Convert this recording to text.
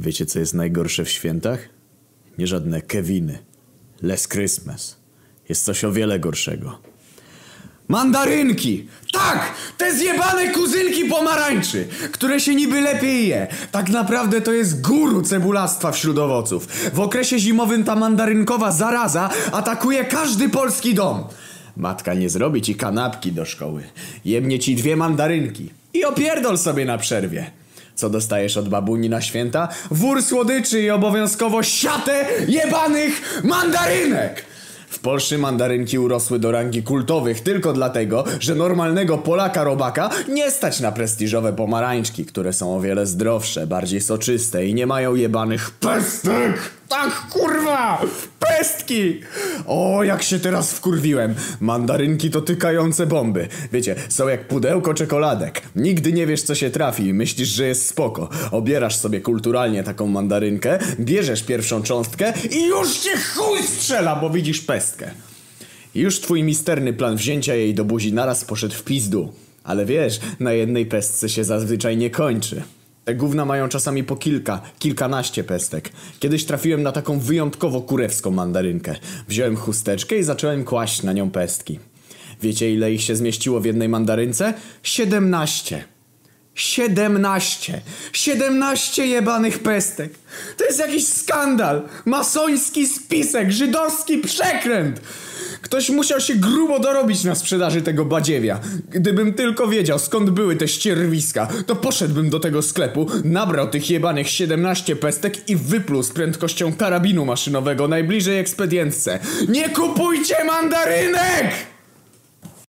Wiecie, co jest najgorsze w świętach? Nie żadne Keviny. Less Christmas. Jest coś o wiele gorszego. Mandarynki! Tak! Te zjebane kuzynki pomarańczy, które się niby lepiej je. Tak naprawdę to jest guru cebulastwa wśród owoców. W okresie zimowym ta mandarynkowa zaraza atakuje każdy polski dom. Matka nie zrobi ci kanapki do szkoły. Jemnie ci dwie mandarynki. I opierdol sobie na przerwie. Co dostajesz od babuni na święta? Wór słodyczy i obowiązkowo siatę jebanych mandarynek! W Polsce mandarynki urosły do rangi kultowych tylko dlatego, że normalnego Polaka robaka nie stać na prestiżowe pomarańczki, które są o wiele zdrowsze, bardziej soczyste i nie mają jebanych pestek! Tak, kurwa! Pestki! O, jak się teraz wkurwiłem. Mandarynki to tykające bomby. Wiecie, są jak pudełko czekoladek. Nigdy nie wiesz, co się trafi myślisz, że jest spoko. Obierasz sobie kulturalnie taką mandarynkę, bierzesz pierwszą cząstkę i już cię chuj strzela, bo widzisz pestkę. Już twój misterny plan wzięcia jej do buzi naraz poszedł w pizdu. Ale wiesz, na jednej pestce się zazwyczaj nie kończy. Te gówna mają czasami po kilka, kilkanaście pestek. Kiedyś trafiłem na taką wyjątkowo kurewską mandarynkę. Wziąłem chusteczkę i zacząłem kłaść na nią pestki. Wiecie ile ich się zmieściło w jednej mandarynce? Siedemnaście. Siedemnaście. Siedemnaście jebanych pestek. To jest jakiś skandal. Masoński spisek, żydowski przekręt. Ktoś musiał się grubo dorobić na sprzedaży tego badziewia. Gdybym tylko wiedział skąd były te ścierwiska, to poszedłbym do tego sklepu, nabrał tych jebanych 17 pestek i wypluł z prędkością karabinu maszynowego najbliżej ekspedientce. Nie kupujcie mandarynek!